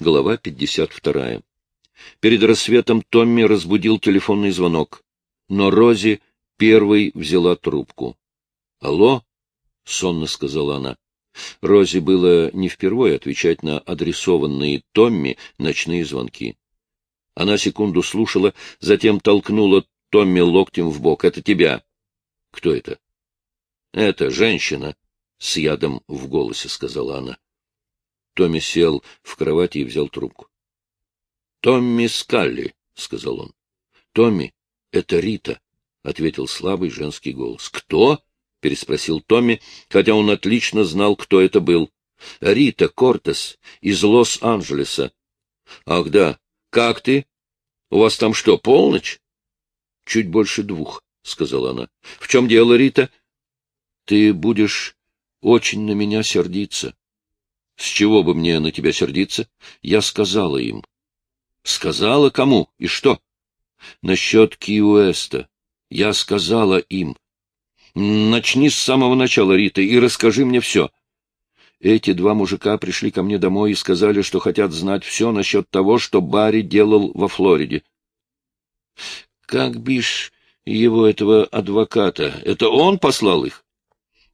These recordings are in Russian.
Глава 52. Перед рассветом Томми разбудил телефонный звонок, но Рози первой взяла трубку. — Алло? — сонно сказала она. Рози было не впервые отвечать на адресованные Томми ночные звонки. Она секунду слушала, затем толкнула Томми локтем в бок. — Это тебя. — Кто это? — Это женщина, — с ядом в голосе сказала она. Томми сел в кровати и взял трубку. — Томми Скалли, — сказал он. — Томми, это Рита, — ответил слабый женский голос. — Кто? — переспросил Томми, хотя он отлично знал, кто это был. — Рита Кортес из Лос-Анджелеса. — Ах да, как ты? У вас там что, полночь? — Чуть больше двух, — сказала она. — В чем дело, Рита? — Ты будешь очень на меня сердиться. — С чего бы мне на тебя сердиться? Я сказала им. — Сказала кому? И что? — Насчет Ки-Уэста. Я сказала им. — Начни с самого начала, Рита, и расскажи мне все. Эти два мужика пришли ко мне домой и сказали, что хотят знать все насчет того, что Барри делал во Флориде. — Как бишь его, этого адвоката? Это он послал их?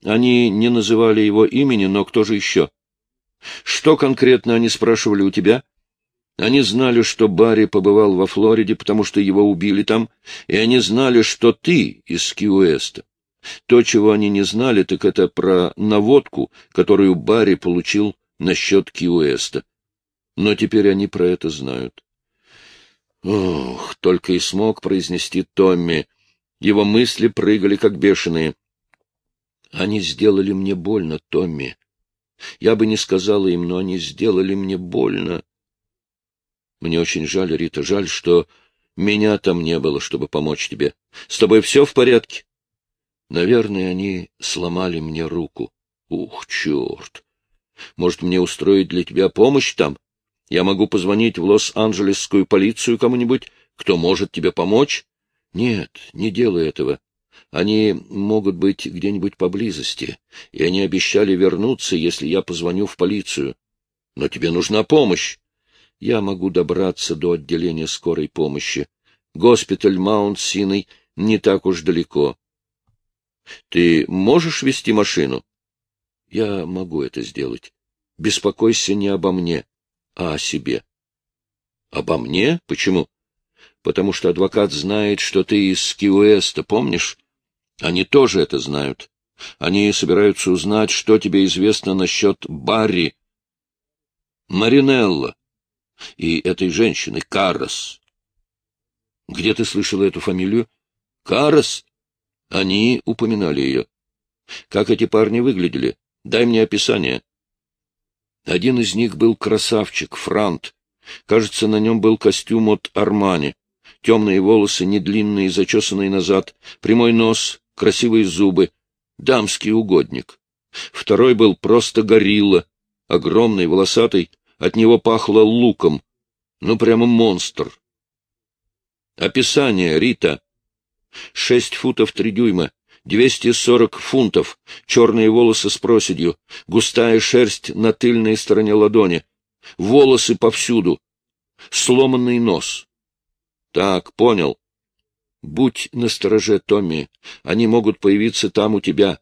Они не называли его имени, но кто же еще? Что конкретно они спрашивали у тебя? Они знали, что Барри побывал во Флориде, потому что его убили там, и они знали, что ты из Киуэста. То, чего они не знали, так это про наводку, которую Барри получил насчет Киуэста. Но теперь они про это знают. Ох, только и смог произнести Томми. Его мысли прыгали, как бешеные. Они сделали мне больно, Томми. Я бы не сказала им, но они сделали мне больно. Мне очень жаль, Рита, жаль, что меня там не было, чтобы помочь тебе. С тобой все в порядке? Наверное, они сломали мне руку. Ух, черт! Может, мне устроить для тебя помощь там? Я могу позвонить в Лос-Анджелесскую полицию кому-нибудь, кто может тебе помочь? Нет, не делай этого. Они могут быть где-нибудь поблизости, и они обещали вернуться, если я позвоню в полицию. Но тебе нужна помощь. Я могу добраться до отделения скорой помощи. Госпиталь Маунт-Синой не так уж далеко. Ты можешь вести машину? Я могу это сделать. Беспокойся не обо мне, а о себе. Обо мне? Почему? Потому что адвокат знает, что ты из Киуэста, помнишь? Они тоже это знают. Они собираются узнать, что тебе известно насчет Барри. Маринелла и этой женщины, Каррос. Где ты слышала эту фамилию? Каррос? Они упоминали ее. Как эти парни выглядели? Дай мне описание. Один из них был красавчик, Франт. Кажется, на нем был костюм от Армани. Темные волосы, недлинные, зачесанные назад, прямой нос, красивые зубы. Дамский угодник. Второй был просто горилла, огромный, волосатый, от него пахло луком. Ну, прямо монстр. Описание, Рита. Шесть футов три дюйма, двести сорок фунтов, черные волосы с проседью, густая шерсть на тыльной стороне ладони, волосы повсюду, сломанный нос. Так, понял. Будь настороже, Томми, они могут появиться там у тебя.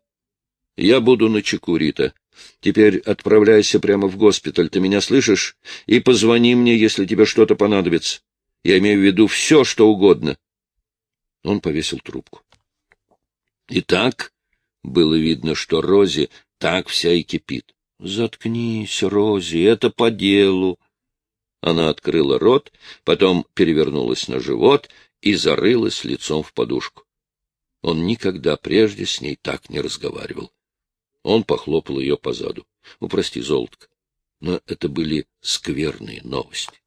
Я буду на чеку, Рита. Теперь отправляйся прямо в госпиталь, ты меня слышишь? И позвони мне, если тебе что-то понадобится. Я имею в виду все, что угодно. Он повесил трубку. И так было видно, что Рози так вся и кипит. — Заткнись, Рози, это по делу. Она открыла рот, потом перевернулась на живот и зарылась лицом в подушку. Он никогда прежде с ней так не разговаривал. Он похлопал ее по заду. — Ну, прости, но это были скверные новости.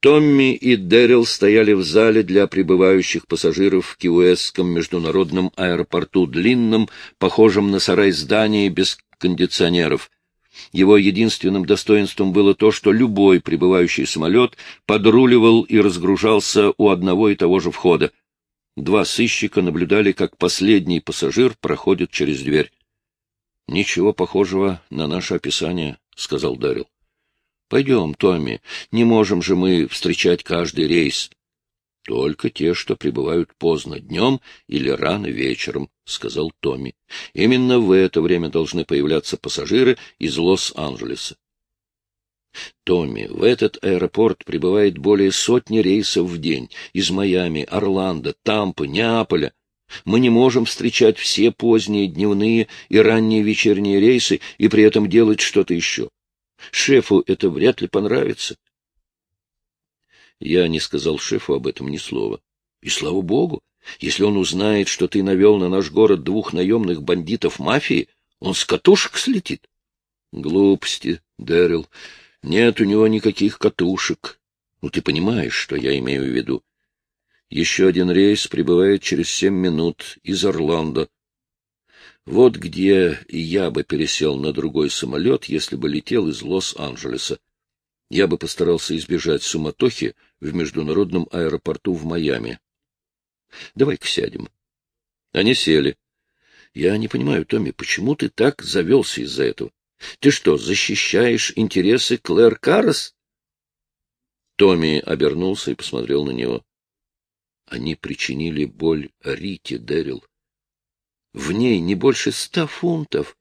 Томми и Дэрил стояли в зале для прибывающих пассажиров в Киуэсском международном аэропорту, длинном, похожем на сарай здании без кондиционеров. Его единственным достоинством было то, что любой прибывающий самолет подруливал и разгружался у одного и того же входа. Два сыщика наблюдали, как последний пассажир проходит через дверь. — Ничего похожего на наше описание, — сказал Дарил. — Пойдем, Томми, не можем же мы встречать каждый рейс. — Только те, что прибывают поздно днем или рано вечером, — сказал Томми. — Именно в это время должны появляться пассажиры из Лос-Анджелеса. Томми, в этот аэропорт прибывает более сотни рейсов в день из Майами, Орландо, Тампы, Неаполя. Мы не можем встречать все поздние дневные и ранние вечерние рейсы и при этом делать что-то еще. Шефу это вряд ли понравится. Я не сказал шефу об этом ни слова. И слава богу, если он узнает, что ты навел на наш город двух наемных бандитов мафии, он с катушек слетит. Глупости, Дэрил. Нет у него никаких катушек. Ну, ты понимаешь, что я имею в виду. Еще один рейс прибывает через семь минут из Орландо. Вот где я бы пересел на другой самолет, если бы летел из Лос-Анджелеса. Я бы постарался избежать суматохи в международном аэропорту в Майами. Давай-ка сядем. Они сели. Я не понимаю, Томми, почему ты так завелся из-за этого? Ты что, защищаешь интересы Клэр Каррес? Томми обернулся и посмотрел на него. Они причинили боль Рите, Дэрил. В ней не больше ста фунтов,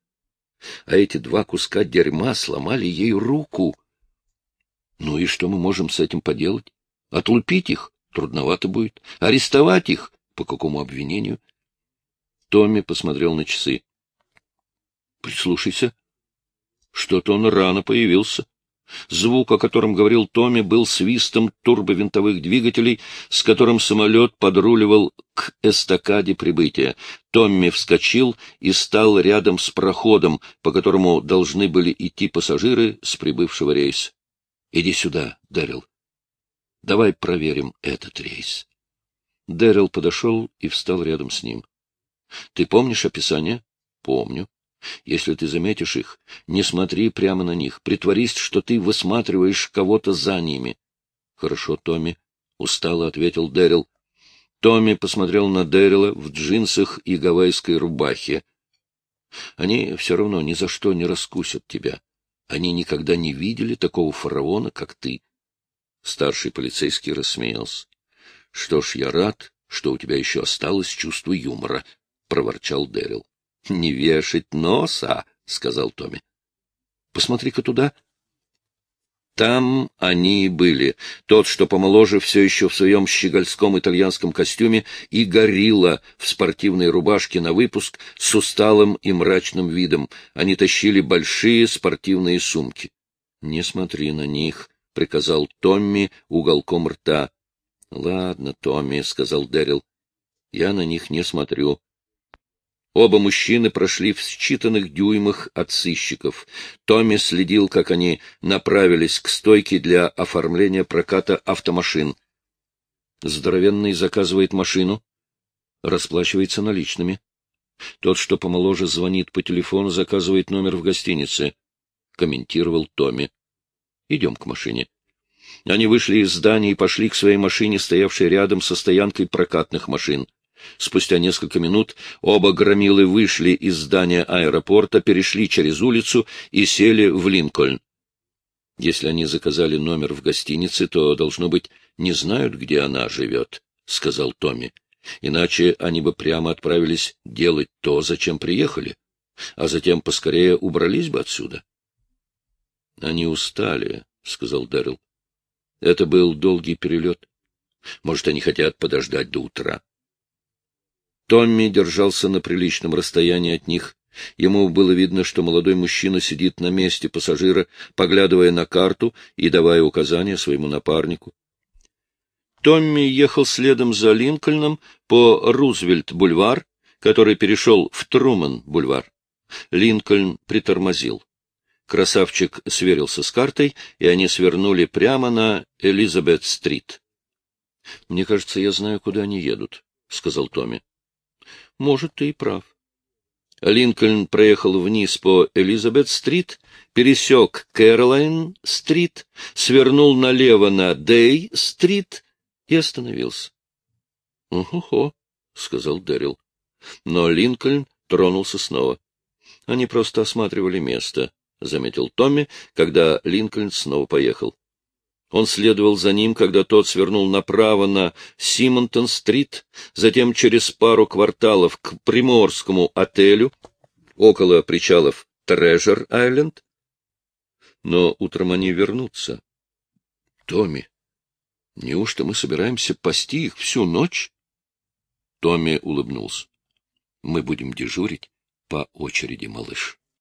а эти два куска дерьма сломали ей руку. Ну и что мы можем с этим поделать? Отлупить их? Трудновато будет. Арестовать их? По какому обвинению? Томми посмотрел на часы. — Прислушайся, что-то он рано появился. Звук, о котором говорил Томми, был свистом турбовинтовых двигателей, с которым самолет подруливал к эстакаде прибытия. Томми вскочил и стал рядом с проходом, по которому должны были идти пассажиры с прибывшего рейса. — Иди сюда, Дэрил. Давай проверим этот рейс. Дэрил подошел и встал рядом с ним. — Ты помнишь описание? — Помню. Если ты заметишь их, не смотри прямо на них, притворись, что ты высматриваешь кого-то за ними. — Хорошо, Томми, — устало ответил Дэрил. Томми посмотрел на Дэрила в джинсах и гавайской рубахе. — Они все равно ни за что не раскусят тебя. Они никогда не видели такого фараона, как ты. Старший полицейский рассмеялся. — Что ж, я рад, что у тебя еще осталось чувство юмора, — проворчал Дэрил. — Не вешать носа, — сказал Томми. — Посмотри-ка туда. Там они и были. Тот, что помоложе, все еще в своем щегольском итальянском костюме, и горилла в спортивной рубашке на выпуск с усталым и мрачным видом. Они тащили большие спортивные сумки. — Не смотри на них, — приказал Томми уголком рта. — Ладно, Томми, — сказал Дэрил. — Я на них не смотрю. Оба мужчины прошли в считанных дюймах от сыщиков. Томми следил, как они направились к стойке для оформления проката автомашин. Здоровенный заказывает машину, расплачивается наличными. Тот, что помоложе, звонит по телефону, заказывает номер в гостинице, — комментировал Томми. — Идем к машине. Они вышли из здания и пошли к своей машине, стоявшей рядом со стоянкой прокатных машин. Спустя несколько минут оба громилы вышли из здания аэропорта, перешли через улицу и сели в Линкольн. Если они заказали номер в гостинице, то, должно быть, не знают, где она живет, — сказал Томми. Иначе они бы прямо отправились делать то, зачем приехали, а затем поскорее убрались бы отсюда. — Они устали, — сказал Дэрил. — Это был долгий перелет. Может, они хотят подождать до утра. Томми держался на приличном расстоянии от них. Ему было видно, что молодой мужчина сидит на месте пассажира, поглядывая на карту и давая указания своему напарнику. Томми ехал следом за Линкольном по Рузвельт-бульвар, который перешел в Труман-бульвар. Линкольн притормозил. Красавчик сверился с картой, и они свернули прямо на Элизабет-стрит. — Мне кажется, я знаю, куда они едут, — сказал Томми. Может, ты и прав. Линкольн проехал вниз по Элизабет-стрит, пересек Кэролайн-стрит, свернул налево на Дэй-стрит и остановился. — Уху-хо, — сказал Дэрил. Но Линкольн тронулся снова. Они просто осматривали место, — заметил Томми, когда Линкольн снова поехал. Он следовал за ним, когда тот свернул направо на Симонтон-стрит, затем через пару кварталов к приморскому отелю, около причалов Трежер-Айленд. Но утром они вернутся. Томми, неужто мы собираемся пасти их всю ночь? Томми улыбнулся. Мы будем дежурить по очереди, малыш.